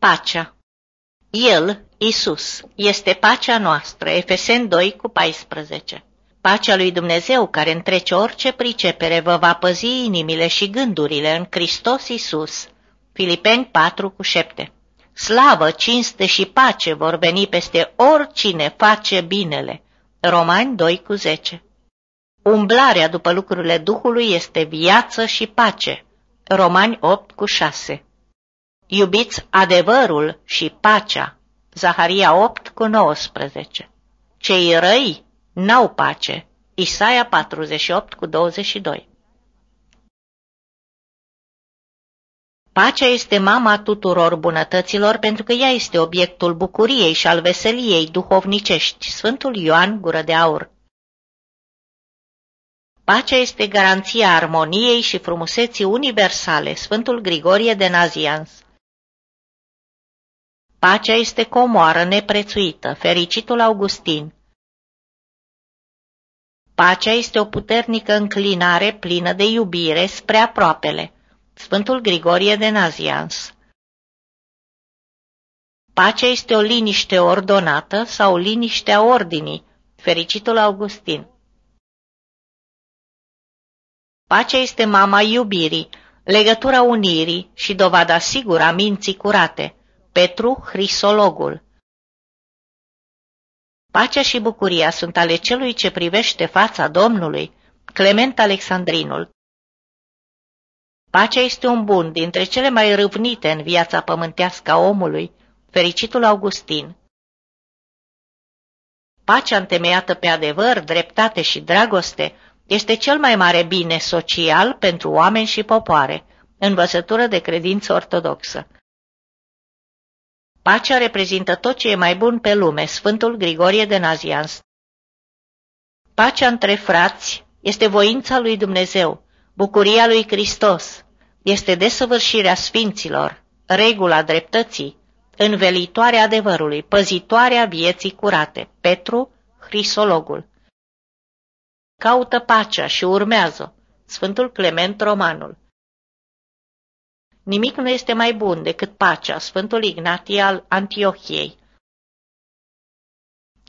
Pacea El, Isus, este pacea noastră, Efesen 2 cu 14. Pacea lui Dumnezeu, care întrece orice pricepere, vă va păzi inimile și gândurile în Hristos Isus. Filipeni 4 cu 7. Slavă, cinste și pace vor veni peste oricine face binele. Romani 2 cu 10. Umblarea după lucrurile Duhului este viață și pace. Romani 8 cu 6. Iubiți adevărul și pacea. Zaharia 8 cu 19. Cei răi n-au pace. Isaia 48 cu 22. Pacea este mama tuturor bunătăților pentru că ea este obiectul bucuriei și al veseliei duhovnicești. Sfântul Ioan Gură de Aur Pacea este garanția armoniei și frumuseții universale. Sfântul Grigorie de Nazians Pacea este comoară neprețuită. Fericitul Augustin Pacea este o puternică înclinare plină de iubire spre aproapele. Sfântul Grigorie de Nazians Pacea este o liniște ordonată sau liniștea ordinii, fericitul Augustin. Pacea este mama iubirii, legătura unirii și dovada sigură a minții curate, Petru Hrisologul. Pacea și bucuria sunt ale celui ce privește fața Domnului, Clement Alexandrinul. Pacea este un bun dintre cele mai râvnite în viața pământească a omului, fericitul Augustin. Pacea întemeiată pe adevăr, dreptate și dragoste este cel mai mare bine social pentru oameni și popoare, învățătură de credință ortodoxă. Pacea reprezintă tot ce e mai bun pe lume, Sfântul Grigorie de Nazians. Pacea între frați este voința lui Dumnezeu, bucuria lui Hristos, este desăvârșirea sfinților, regula dreptății, învelitoarea adevărului, păzitoarea vieții curate. Petru, Hrisologul. Caută pacea și urmează. Sfântul Clement Romanul. Nimic nu este mai bun decât pacea, Sfântul Ignatie al Antiohiei.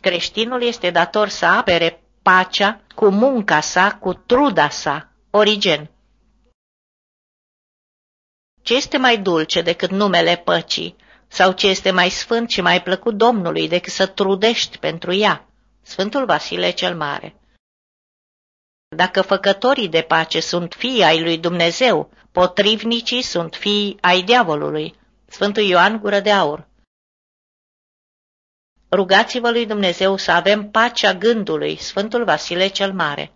Creștinul este dator să apere pacea cu munca sa, cu truda sa, Origen. Ce este mai dulce decât numele păcii, sau ce este mai sfânt și mai plăcut Domnului decât să trudești pentru ea? Sfântul Vasile cel Mare. Dacă făcătorii de pace sunt fii ai lui Dumnezeu, potrivnicii sunt fii ai diavolului. Sfântul Ioan Gură de Aur Rugați-vă lui Dumnezeu să avem pacea gândului, Sfântul Vasile cel Mare.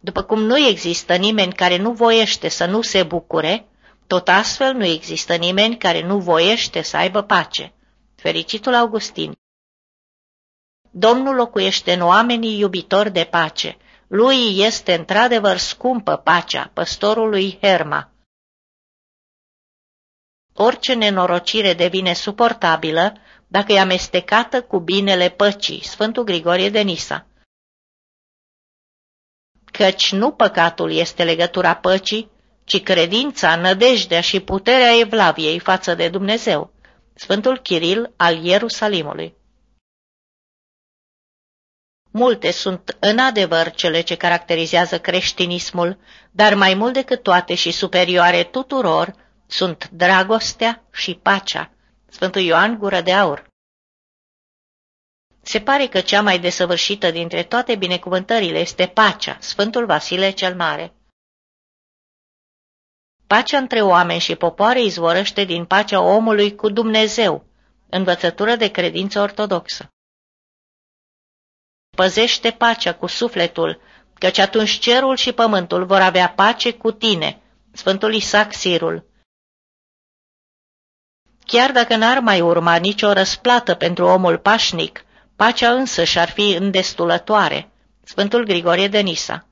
După cum nu există nimeni care nu voiește să nu se bucure, tot astfel nu există nimeni care nu voiește să aibă pace. Fericitul Augustin Domnul locuiește în oamenii iubitori de pace. Lui este într-adevăr scumpă pacea, păstorului Herma. Orice nenorocire devine suportabilă dacă e amestecată cu binele păcii, Sfântul Grigorie de Nisa. Căci nu păcatul este legătura păcii, ci credința, nădejdea și puterea evlaviei față de Dumnezeu. Sfântul Chiril al Ierusalimului. Multe sunt în adevăr cele ce caracterizează creștinismul, dar mai mult decât toate și superioare tuturor sunt dragostea și pacea. Sfântul Ioan Gură de Aur Se pare că cea mai desăvârșită dintre toate binecuvântările este pacea, Sfântul Vasile cel Mare. Pacea între oameni și popoare izvorăște din pacea omului cu Dumnezeu, învățătură de credință ortodoxă. Păzește pacea cu sufletul, căci atunci cerul și pământul vor avea pace cu tine. Sfântul Isaac Sirul Chiar dacă n-ar mai urma nicio răsplată pentru omul pașnic, pacea însă și-ar fi îndestulătoare. Sfântul Grigorie de Nisa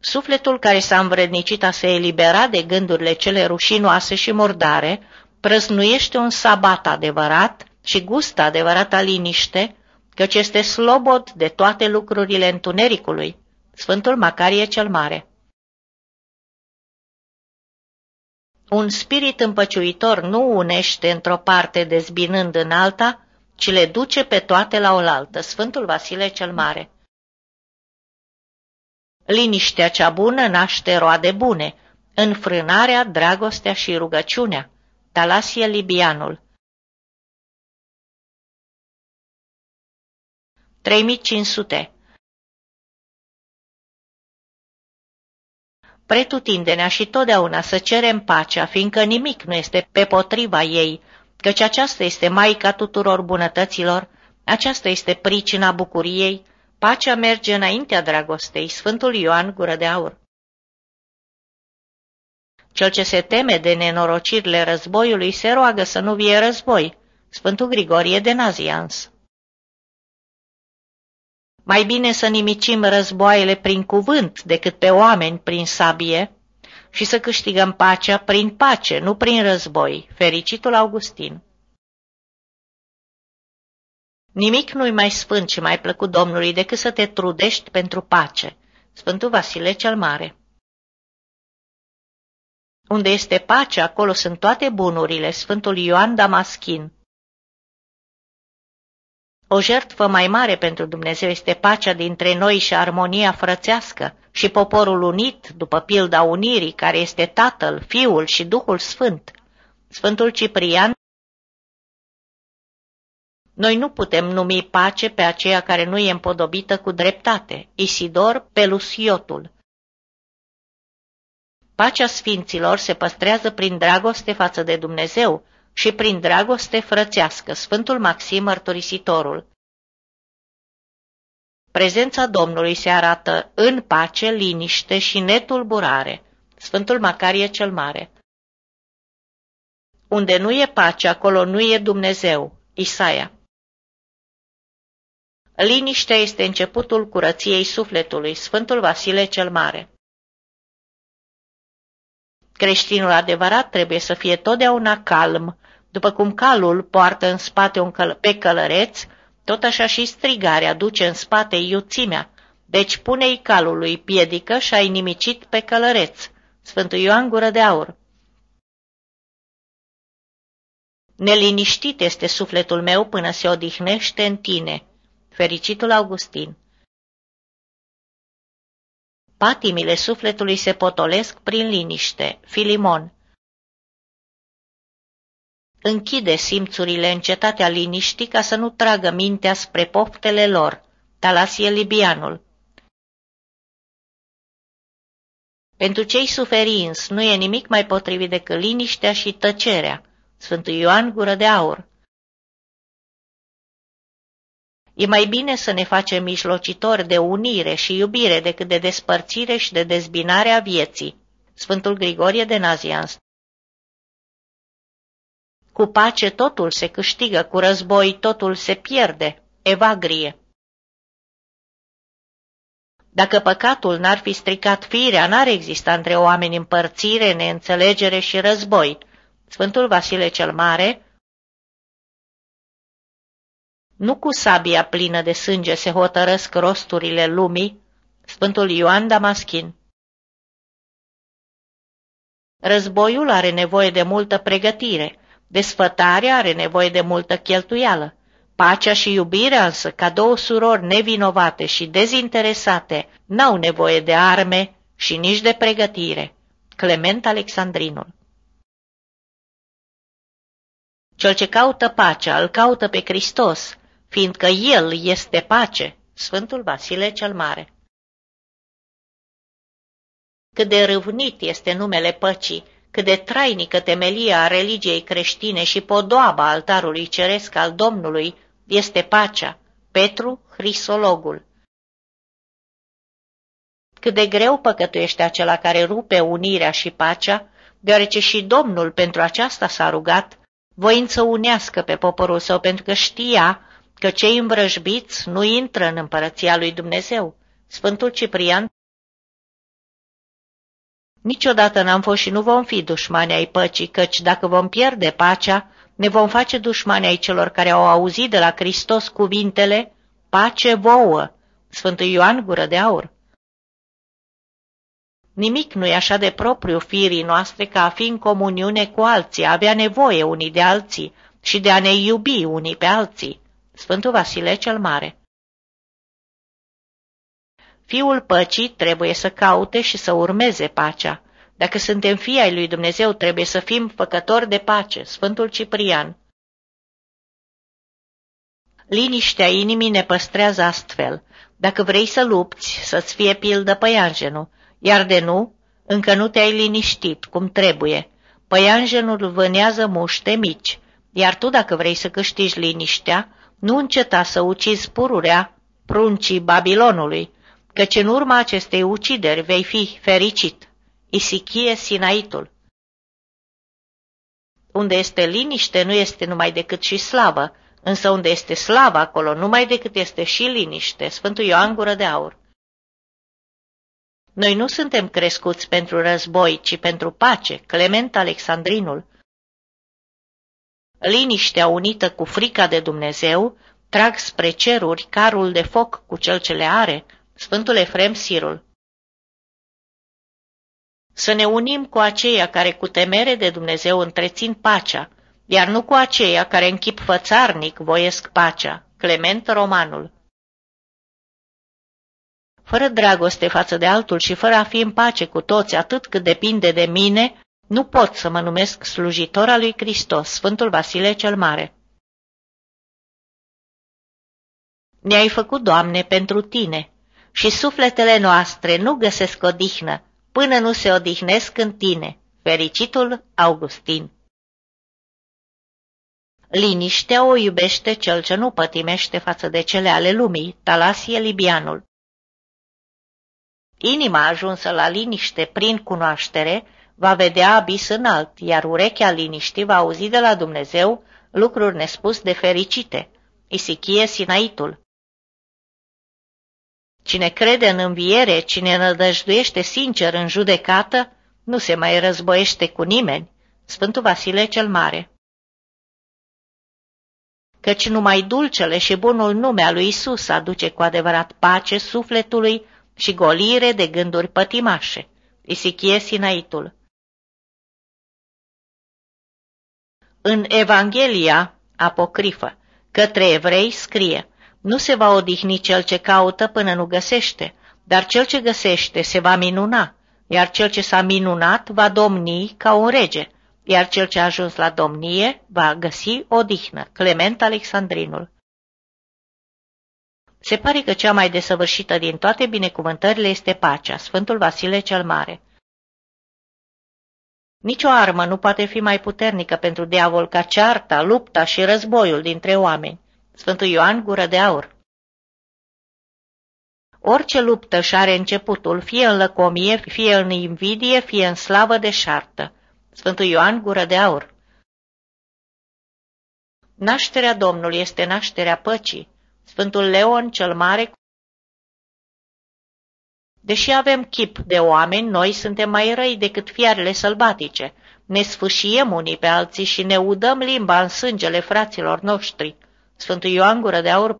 Sufletul care s-a învrednicit a se elibera de gândurile cele rușinoase și murdare, prăznuiește un sabat adevărat și gustă adevărata liniște, căci este slobod de toate lucrurile întunericului. Sfântul Macarie cel Mare Un spirit împăciuitor nu unește într-o parte dezbinând în alta, ci le duce pe toate la oaltă. Sfântul Vasile cel Mare. Liniștea cea bună naște roade bune, înfrânarea, dragostea și rugăciunea. Talasie Libianul 3500 Pretutindenea și totdeauna să cerem pacea, fiindcă nimic nu este pe potriva ei, căci aceasta este maica tuturor bunătăților, aceasta este pricina bucuriei, pacea merge înaintea dragostei, Sfântul Ioan Gură de Aur. Cel ce se teme de nenorocirile războiului se roagă să nu vie război, Sfântul Grigorie de Nazians. Mai bine să nimicim războaiele prin cuvânt decât pe oameni prin sabie și să câștigăm pacea prin pace, nu prin război. Fericitul Augustin Nimic nu-i mai sfânt și mai plăcut Domnului decât să te trudești pentru pace. Sfântul Vasile cel Mare Unde este pace, acolo sunt toate bunurile. Sfântul Ioan Damaschin o jertfă mai mare pentru Dumnezeu este pacea dintre noi și armonia frățească și poporul unit, după pilda unirii, care este Tatăl, Fiul și Duhul Sfânt. Sfântul Ciprian Noi nu putem numi pace pe aceea care nu e împodobită cu dreptate. Isidor Pelusiotul Pacea sfinților se păstrează prin dragoste față de Dumnezeu, și prin dragoste frățească, Sfântul Maxim Mărturisitorul. Prezența Domnului se arată în pace, liniște și netulburare, Sfântul Macarie cel Mare. Unde nu e pace, acolo nu e Dumnezeu, Isaia. Liniștea este începutul curăției sufletului, Sfântul Vasile cel Mare. Creștinul adevărat trebuie să fie totdeauna calm, după cum calul poartă în spate un căl pe călăreț, tot așa și strigarea duce în spate iuțimea, deci pune-i calului piedică și ai nimicit pe călăreț. Sfântul Ioan Gură de Aur Neliniștit este sufletul meu până se odihnește în tine. Fericitul Augustin Patimile sufletului se potolesc prin liniște. Filimon Închide simțurile în cetatea liniștii ca să nu tragă mintea spre poftele lor. Talasie Libianul Pentru cei suferins nu e nimic mai potrivit decât liniștea și tăcerea. Sfântul Ioan Gură de Aur E mai bine să ne facem mijlocitori de unire și iubire decât de despărțire și de dezbinare a vieții. Sfântul Grigorie de Nazianz cu pace totul se câștigă, cu război totul se pierde. Evagrie Dacă păcatul n-ar fi stricat firea, n-ar exista între oameni împărțire, neînțelegere și război. Sfântul Vasile cel Mare Nu cu sabia plină de sânge se hotărăsc rosturile lumii, Sfântul Ioan Damaschin Războiul are nevoie de multă pregătire, Desfătarea are nevoie de multă cheltuială. Pacea și iubirea însă, ca două surori nevinovate și dezinteresate, n-au nevoie de arme și nici de pregătire. Clement Alexandrinul Cel ce caută pacea îl caută pe Hristos, fiindcă El este pace, Sfântul Vasile cel Mare. Cât de râvnit este numele păcii, cât de trainică temelia a religiei creștine și podoaba altarului ceresc al Domnului este pacea, Petru Hrisologul. Cât de greu păcătuiește acela care rupe unirea și pacea, deoarece și Domnul pentru aceasta s-a rugat, voind să unească pe poporul său, pentru că știa că cei învrăjbiți nu intră în împărăția lui Dumnezeu. Sfântul Ciprian Niciodată n-am fost și nu vom fi dușmani ai păcii, căci dacă vom pierde pacea, ne vom face dușmani ai celor care au auzit de la Hristos cuvintele Pace vouă, Sfântul Ioan Gură de Aur. Nimic nu e așa de propriu firii noastre ca a fi în comuniune cu alții, avea nevoie unii de alții și de a ne iubi unii pe alții. Sfântul Vasile cel Mare Fiul păcii trebuie să caute și să urmeze pacea. Dacă suntem fii ai lui Dumnezeu, trebuie să fim făcători de pace, Sfântul Ciprian. Liniștea inimii ne păstrează astfel. Dacă vrei să lupți, să-ți fie pildă păianjenul, iar de nu, încă nu te-ai liniștit cum trebuie. Păianjenul vânează muște mici, iar tu dacă vrei să câștigi liniștea, nu înceta să ucizi pururea pruncii Babilonului, căci în urma acestei ucideri vei fi fericit. Isichie Sinaitul Unde este liniște nu este numai decât și slavă, însă unde este slavă acolo numai decât este și liniște. Sfântul Ioan Gură de Aur Noi nu suntem crescuți pentru război, ci pentru pace, Clement Alexandrinul. Liniștea unită cu frica de Dumnezeu trag spre ceruri carul de foc cu cel ce le are, Sfântul Efrem Sirul Să ne unim cu aceia care cu temere de Dumnezeu întrețin pacea, iar nu cu aceia care în chip fățarnic voiesc pacea. Clement Romanul Fără dragoste față de altul și fără a fi în pace cu toți atât cât depinde de mine, nu pot să mă numesc slujitor al lui Hristos, Sfântul Vasile cel Mare. Ne-ai făcut, Doamne, pentru Tine, și sufletele noastre nu găsesc odihnă până nu se odihnesc în tine. Fericitul Augustin Liniștea o iubește cel ce nu pătimește față de cele ale lumii, Talasie Libianul. Inima ajunsă la liniște prin cunoaștere va vedea abis înalt, iar urechea liniștii va auzi de la Dumnezeu lucruri nespus de fericite. Isichie Sinaitul Cine crede în înviere, cine nădăjduiește sincer în judecată, nu se mai războiește cu nimeni. Sfântul Vasile cel Mare Căci numai dulcele și bunul nume al lui Isus aduce cu adevărat pace sufletului și golire de gânduri pătimașe. Isichie Sinaitul În Evanghelia apocrifă, către evrei scrie – nu se va odihni cel ce caută până nu găsește, dar cel ce găsește se va minuna, iar cel ce s-a minunat va domni ca un rege, iar cel ce a ajuns la domnie va găsi odihnă. Clement Alexandrinul se pare că cea mai desăvârșită din toate binecuvântările este pacea, Sfântul Vasile cel Mare. Nicio armă nu poate fi mai puternică pentru diavol ca cearta, lupta și războiul dintre oameni. Sfântul Ioan Gură de Aur Orice luptă și are începutul, fie în lăcomie, fie în invidie, fie în slavă de șartă. Sfântul Ioan Gură de Aur Nașterea Domnului este nașterea păcii. Sfântul Leon cel Mare Deși avem chip de oameni, noi suntem mai răi decât fiarele sălbatice. Ne sfâșiem unii pe alții și ne udăm limba în sângele fraților noștri. Sfântul Ioan Gură de Aur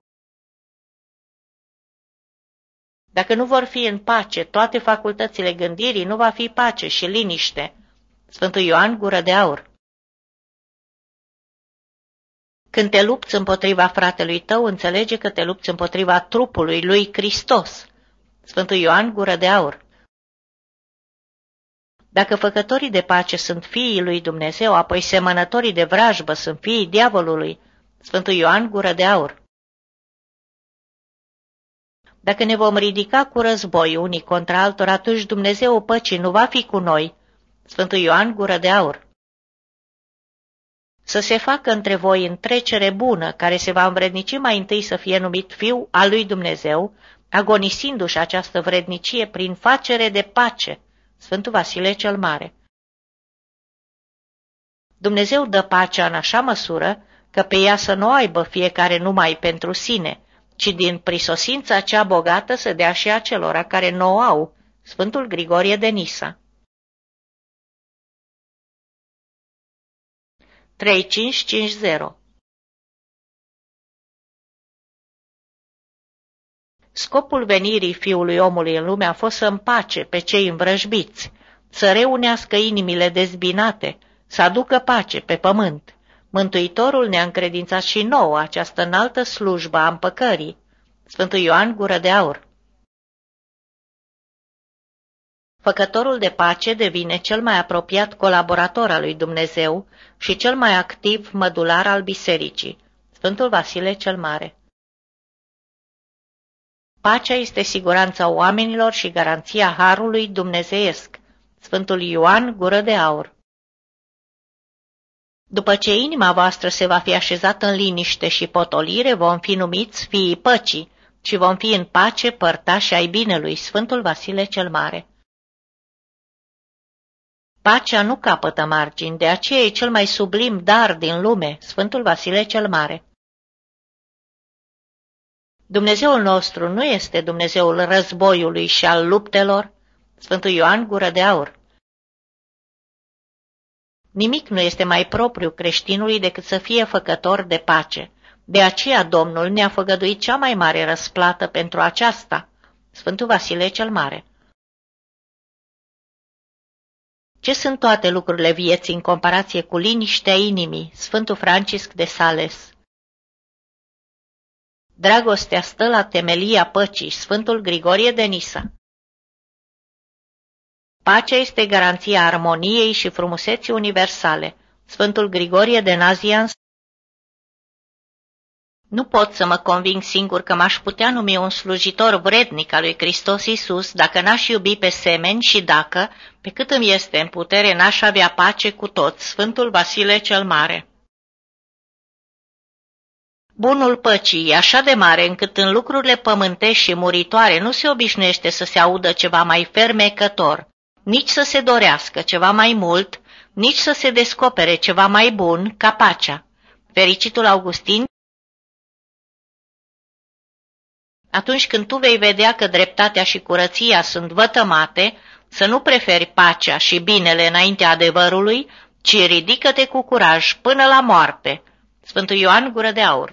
Dacă nu vor fi în pace toate facultățile gândirii, nu va fi pace și liniște. Sfântul Ioan Gură de Aur Când te lupți împotriva fratelui tău, înțelege că te lupți împotriva trupului lui Hristos. Sfântul Ioan Gură de Aur Dacă făcătorii de pace sunt fiii lui Dumnezeu, apoi semănătorii de vrajbă sunt fiii diavolului, Sfântul Ioan, gură de aur. Dacă ne vom ridica cu război unii contra altor, atunci Dumnezeu păcii nu va fi cu noi. Sfântul Ioan, gură de aur. Să se facă între voi întrecere bună, care se va învrednici mai întâi să fie numit fiu al lui Dumnezeu, agonisindu-și această vrednicie prin facere de pace. Sfântul Vasile cel Mare. Dumnezeu dă pacea în așa măsură că pe ea să nu aibă fiecare numai pentru sine, ci din prisosința cea bogată să dea și acelora care nu o au, Sfântul Grigorie de Nisa. 3550 Scopul venirii fiului omului în lume a fost să împace pe cei învrăjbiți, să reunească inimile dezbinate, să aducă pace pe pământ. Mântuitorul ne-a încredințat și nouă această înaltă slujbă a împăcării. Sfântul Ioan Gură de Aur Făcătorul de pace devine cel mai apropiat colaborator al lui Dumnezeu și cel mai activ mădular al bisericii, Sfântul Vasile cel Mare. Pacea este siguranța oamenilor și garanția harului dumnezeiesc. Sfântul Ioan Gură de Aur După ce inima voastră se va fi așezată în liniște și potolire, vom fi numiți fiii păcii și vom fi în pace părtași ai binelui, Sfântul Vasile cel Mare. Pacea nu capătă margini, de aceea e cel mai sublim dar din lume, Sfântul Vasile cel Mare. Dumnezeul nostru nu este Dumnezeul războiului și al luptelor, Sfântul Ioan Gură de Aur. Nimic nu este mai propriu creștinului decât să fie făcător de pace. De aceea Domnul ne-a făgăduit cea mai mare răsplată pentru aceasta, Sfântul Vasile cel Mare. Ce sunt toate lucrurile vieții în comparație cu liniștea inimii, Sfântul Francisc de Sales? Dragostea stă la temelia păcii, Sfântul Grigorie de Nisa. Pacea este garanția armoniei și frumuseții universale, Sfântul Grigorie de Nazianz. Nu pot să mă conving singur că m-aș putea numi un slujitor vrednic al lui Hristos Iisus dacă n-aș iubi pe semeni și dacă, pe cât îmi este în putere, n-aș avea pace cu toți, Sfântul Vasile cel Mare. Bunul păcii e așa de mare încât în lucrurile pământești și muritoare nu se obișnuiește să se audă ceva mai fermecător, nici să se dorească ceva mai mult, nici să se descopere ceva mai bun ca pacea. Fericitul Augustin Atunci când tu vei vedea că dreptatea și curăția sunt vătămate, să nu preferi pacea și binele înaintea adevărului, ci ridică-te cu curaj până la moarte. Sfântul Ioan Gură de Aur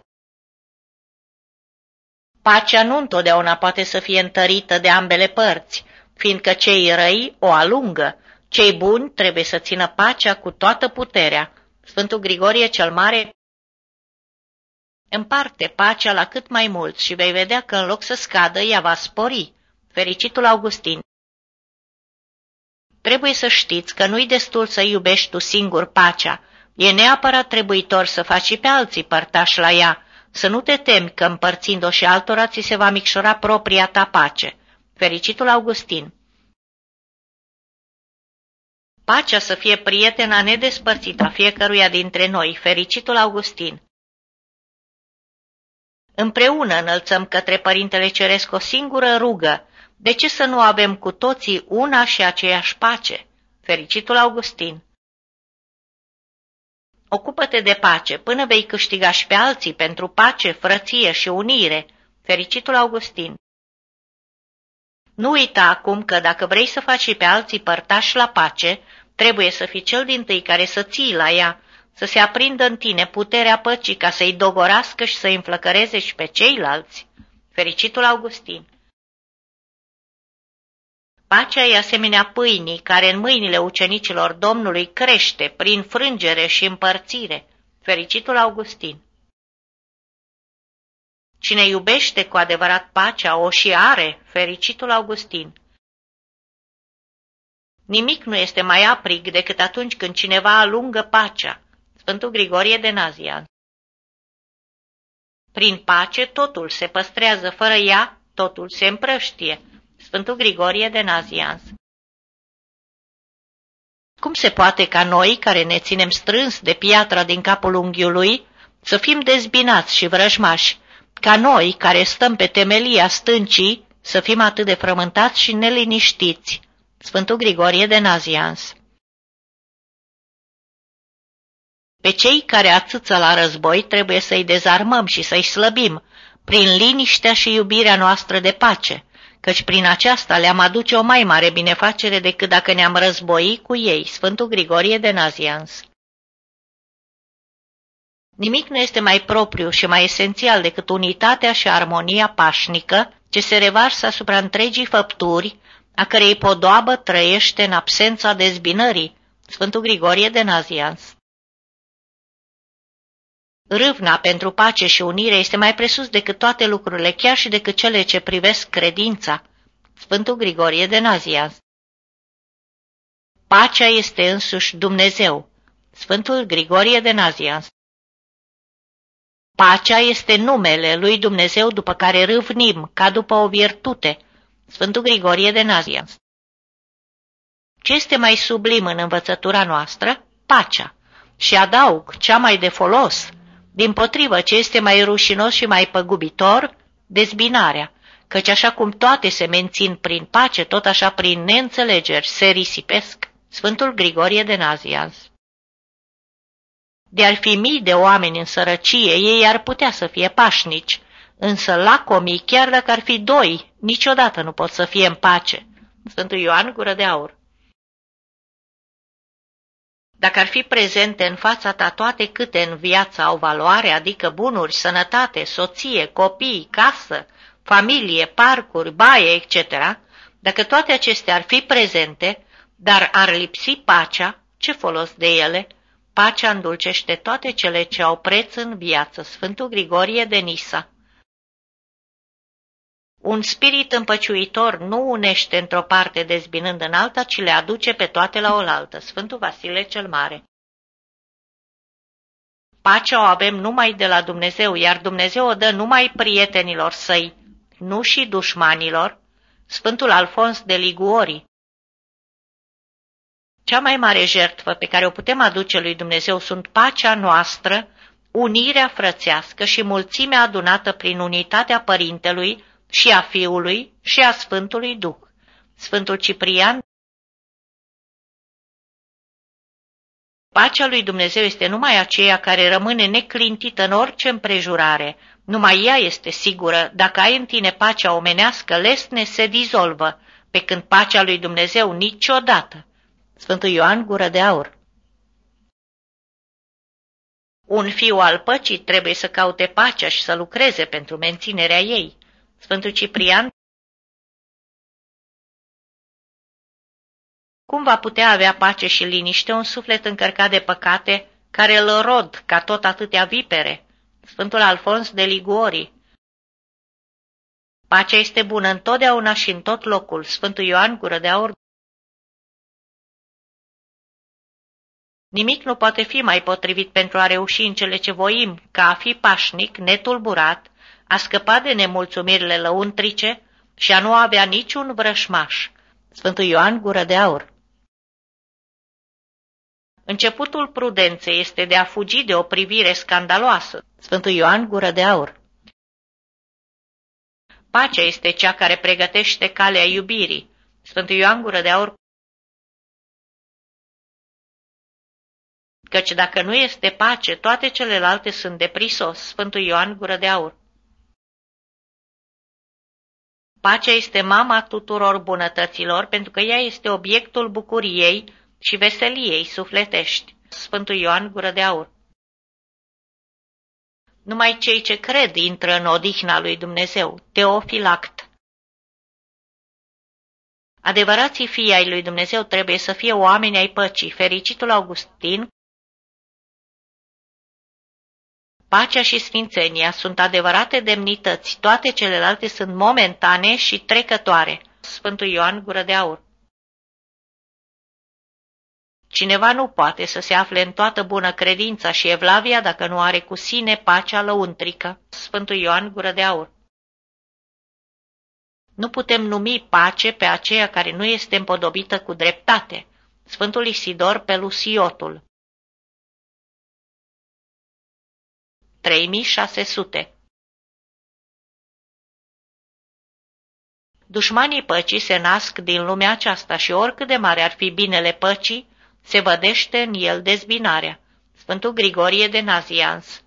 Pacea nu întotdeauna poate să fie întărită de ambele părți, fiindcă cei răi o alungă, cei buni trebuie să țină pacea cu toată puterea. Sfântul Grigorie cel Mare Împarte pacea la cât mai mult și vei vedea că în loc să scadă, ea va spori. Fericitul Augustin Trebuie să știți că nu-i destul să iubești tu singur pacea, e neapărat trebuitor să faci și pe alții părtași la ea, să nu te temi că împărțind-o și altora ți se va micșora propria ta pace. Fericitul Augustin Pacea să fie prietena nedespărțită a fiecăruia dintre noi, fericitul Augustin. Împreună înălțăm către Părintele Ceresc o singură rugă, de ce să nu avem cu toții una și aceeași pace? Fericitul Augustin. Ocupă-te de pace până vei câștiga și pe alții pentru pace, frăție și unire. Fericitul Augustin. Nu uita acum că dacă vrei să faci și pe alții părtași la pace, trebuie să fii cel din tâi care să ții la ea, să se aprindă în tine puterea păcii ca să-i dogorască și să-i înflăcăreze și pe ceilalți. Fericitul Augustin. Pacea e asemenea pâinii care în mâinile ucenicilor Domnului crește prin frângere și împărțire. Fericitul Augustin. Cine iubește cu adevărat pacea o și are, fericitul Augustin. Nimic nu este mai aprig decât atunci când cineva alungă pacea. Sfântul Grigorie de Nazian. Prin pace totul se păstrează, fără ea totul se împrăștie. Sfântul Grigorie de Nazians. Cum se poate ca noi, care ne ținem strâns de piatra din capul unghiului, să fim dezbinați și vrăjmași, ca noi, care stăm pe temelia stâncii, să fim atât de frământați și neliniștiți? Sfântul Grigorie de Nazians Pe cei care atâță la război trebuie să-i dezarmăm și să-i slăbim, prin liniștea și iubirea noastră de pace, căci prin aceasta le-am aduce o mai mare binefacere decât dacă ne-am război cu ei, Sfântul Grigorie de Nazians. Nimic nu este mai propriu și mai esențial decât unitatea și armonia pașnică ce se revarsă asupra întregii făpturi, a cărei podoabă trăiește în absența dezbinării, Sfântul Grigorie de Nazians. Râvna pentru pace și unire este mai presus decât toate lucrurile, chiar și decât cele ce privesc credința. Sfântul Grigorie de Nazians. Pacea este însuși Dumnezeu. Sfântul Grigorie de Nazians. Pacea este numele lui Dumnezeu după care râvnim, ca după o virtute. Sfântul Grigorie de Nazians. Ce este mai sublim în învățătura noastră? Pacea. Și adaug, cea mai de folos, din potrivă, ce este mai rușinos și mai păgubitor? Dezbinarea, căci așa cum toate se mențin prin pace, tot așa prin neînțelegeri se risipesc. Sfântul Grigorie de Nazianz De-ar fi mii de oameni în sărăcie, ei ar putea să fie pașnici, însă lacomii, chiar dacă ar fi doi, niciodată nu pot să fie în pace. Sfântul Ioan Gură de Aur dacă ar fi prezente în fața ta toate câte în viață au valoare, adică bunuri, sănătate, soție, copii, casă, familie, parcuri, baie, etc., dacă toate acestea ar fi prezente, dar ar lipsi pacea, ce folos de ele? Pacea îndulcește toate cele ce au preț în viață. Sfântul Grigorie de Nisa un spirit împăciuitor nu unește într-o parte dezbinând în alta, ci le aduce pe toate la oaltă. Sfântul Vasile cel Mare. Pacea o avem numai de la Dumnezeu, iar Dumnezeu o dă numai prietenilor săi, nu și dușmanilor. Sfântul Alfons de Liguori. Cea mai mare jertfă pe care o putem aduce lui Dumnezeu sunt pacea noastră, unirea frățească și mulțimea adunată prin unitatea Părintelui, și a Fiului și a Sfântului Duh. Sfântul Ciprian Pacea lui Dumnezeu este numai aceea care rămâne neclintită în orice împrejurare. Numai ea este sigură. Dacă ai în tine pacea omenească, lesne se dizolvă, pe când pacea lui Dumnezeu niciodată. Sfântul Ioan Gură de Aur Un fiu al păcii trebuie să caute pacea și să lucreze pentru menținerea ei. Sfântul Ciprian Cum va putea avea pace și liniște un suflet încărcat de păcate, care îl rod ca tot atâtea vipere? Sfântul Alfons de Liguori Pacea este bună întotdeauna și în tot locul. Sfântul Ioan Gură de Aur Nimic nu poate fi mai potrivit pentru a reuși în cele ce voim, ca a fi pașnic, netulburat, a scăpat de nemulțumirile lăuntrice și a nu avea niciun vrășmaș. Sfântul Ioan Gură de Aur Începutul prudenței este de a fugi de o privire scandaloasă. Sfântul Ioan Gură de Aur Pacea este cea care pregătește calea iubirii. Sfântul Ioan Gură de Aur Căci dacă nu este pace, toate celelalte sunt de prisos. Sfântul Ioan Gură de Aur Pacea este mama tuturor bunătăților, pentru că ea este obiectul bucuriei și veseliei sufletești. Sfântul Ioan Gură de Aur Numai cei ce cred intră în odihna lui Dumnezeu. Teofilact Adevărații fii ai lui Dumnezeu trebuie să fie oameni ai păcii. Fericitul Augustin Pacea și sfințenia sunt adevărate demnități, toate celelalte sunt momentane și trecătoare. Sfântul Ioan Gură de Aur Cineva nu poate să se afle în toată bună credința și evlavia dacă nu are cu sine pacea lăuntrică. Sfântul Ioan Gură de Aur Nu putem numi pace pe aceea care nu este împodobită cu dreptate. Sfântul Isidor Pelusiotul 3600. Dușmanii păcii se nasc din lumea aceasta și oricât de mare ar fi binele păcii, se vădește în el dezbinarea. Sfântul Grigorie de Nazians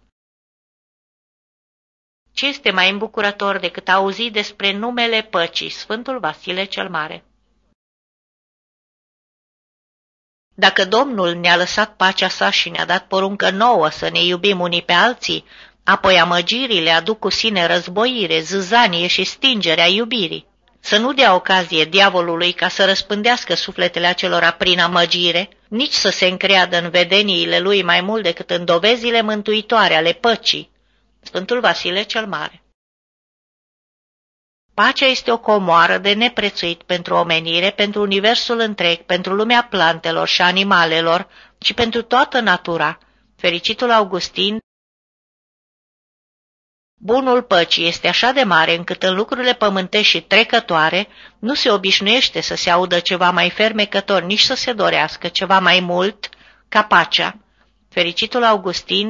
Ce este mai îmbucurător decât auzi despre numele păcii, Sfântul Vasile cel Mare? Dacă Domnul ne-a lăsat pacea sa și ne-a dat poruncă nouă să ne iubim unii pe alții, Apoi amăgirile aduc cu sine războire, zâzanie și stingerea iubirii. Să nu dea ocazie diavolului ca să răspândească sufletele acelora prin amăgire, nici să se încreadă în vedeniile lui mai mult decât în dovezile mântuitoare ale păcii. Sfântul Vasile cel Mare Pacea este o comoară de neprețuit pentru omenire, pentru universul întreg, pentru lumea plantelor și animalelor și pentru toată natura. Fericitul Augustin Bunul păcii este așa de mare încât în lucrurile pământești și trecătoare nu se obișnuiește să se audă ceva mai fermecător, nici să se dorească ceva mai mult ca pacea. Fericitul Augustin